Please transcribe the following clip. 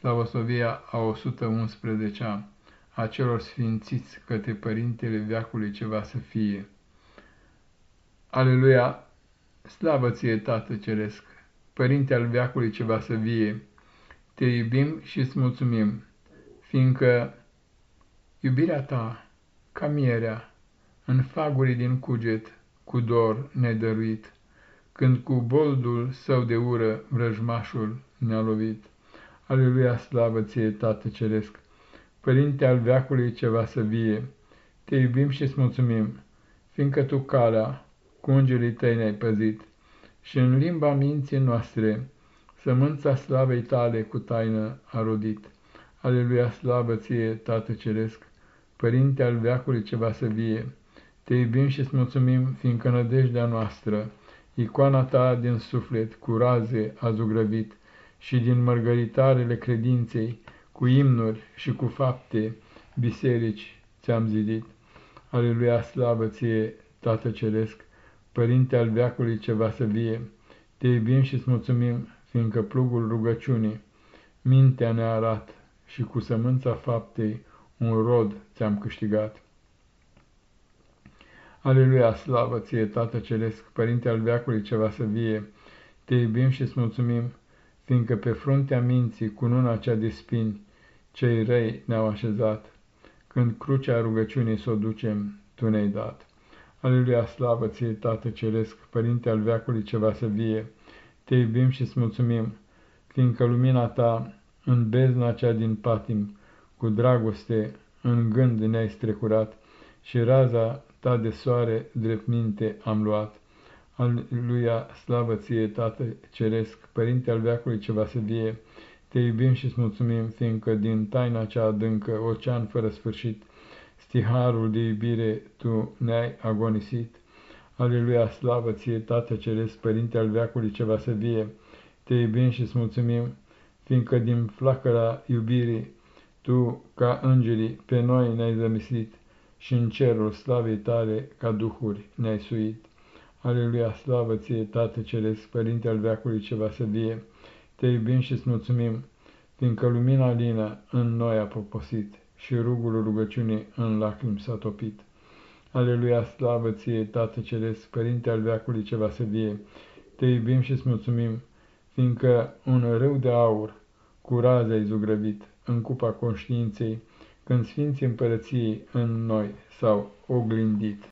Slavosovia a 111-a a celor sfințiți către Părintele Veacului ceva să fie. Aleluia! Slavă ție, Tată Ceresc! Părinte al Veacului ceva să vie! Te iubim și îți mulțumim, fiindcă iubirea ta, ca mierea, în fagurii din cuget, cu dor nedăruit, când cu boldul său de ură vrăjmașul ne-a lovit. Aleluia, slavă ție, Tată Ceresc! Părinte al veacului ceva să vie, te iubim și-ți mulțumim, fiindcă tu calea cu îngerii tăi ne-ai păzit și în limba minții noastre sămânța slavei tale cu taină a rodit. Aleluia, slavă ție, Tată Ceresc! Părinte al veacului ceva să vie, te iubim și-ți mulțumim, fiindcă nădejdea noastră, icoana ta din suflet cu raze a zugrăvit, și din mărgăritarele credinței, cu imnuri și cu fapte, biserici ți-am zidit. Aleluia, slavă ție, Tată Ceresc, Părinte al veacului ceva să vie, te iubim și-ți mulțumim, fiindcă plugul rugăciunii mintea ne arat și cu sămânța faptei un rod ți-am câștigat. Aleluia, slavă ție, Tată Ceresc, Părinte al veacului ceva să vie, te iubim și-ți mulțumim, fiindcă pe fruntea minții, cu nuna cea de spini, cei răi ne-au așezat, când crucea rugăciunii să o ducem, tu ne-ai dat. Aleluia, slavă ție, Tată Ceresc, Părinte al veacului ceva să vie, te iubim și-ți mulțumim, fiindcă lumina ta, în bezna cea din patim, cu dragoste, în gând ne-ai strecurat, și raza ta de soare drept minte am luat. Aleluia, slavă ție, Tată Ceresc, Părinte al veacului ceva să vie, te iubim și îți mulțumim, fiindcă din taina cea adâncă, ocean fără sfârșit, stiharul de iubire tu ne-ai agonisit. Aleluia, slavă ție, Tată Ceresc, Părinte al veacului ceva să vie, te iubim și îți mulțumim, fiindcă din flacăra iubirii tu, ca îngerii, pe noi ne-ai zămislit și în cerul slavei tale, ca duhuri, ne-ai suit. Aleluia, slavă ție, Tată Ceresc, Părinte al veacului ceva să vie, te iubim și îți mulțumim, fiindcă lumina lină în noi a poposit și rugul rugăciunii în lacrimi s-a topit. Aleluia, slavă ție, Tată Ceresc, Părinte al veacului ceva să vie, te iubim și îți mulțumim, fiindcă un râu de aur cu raze ai zugrăvit în cupa conștiinței, când Sfinții Împărăției în noi s-au oglindit.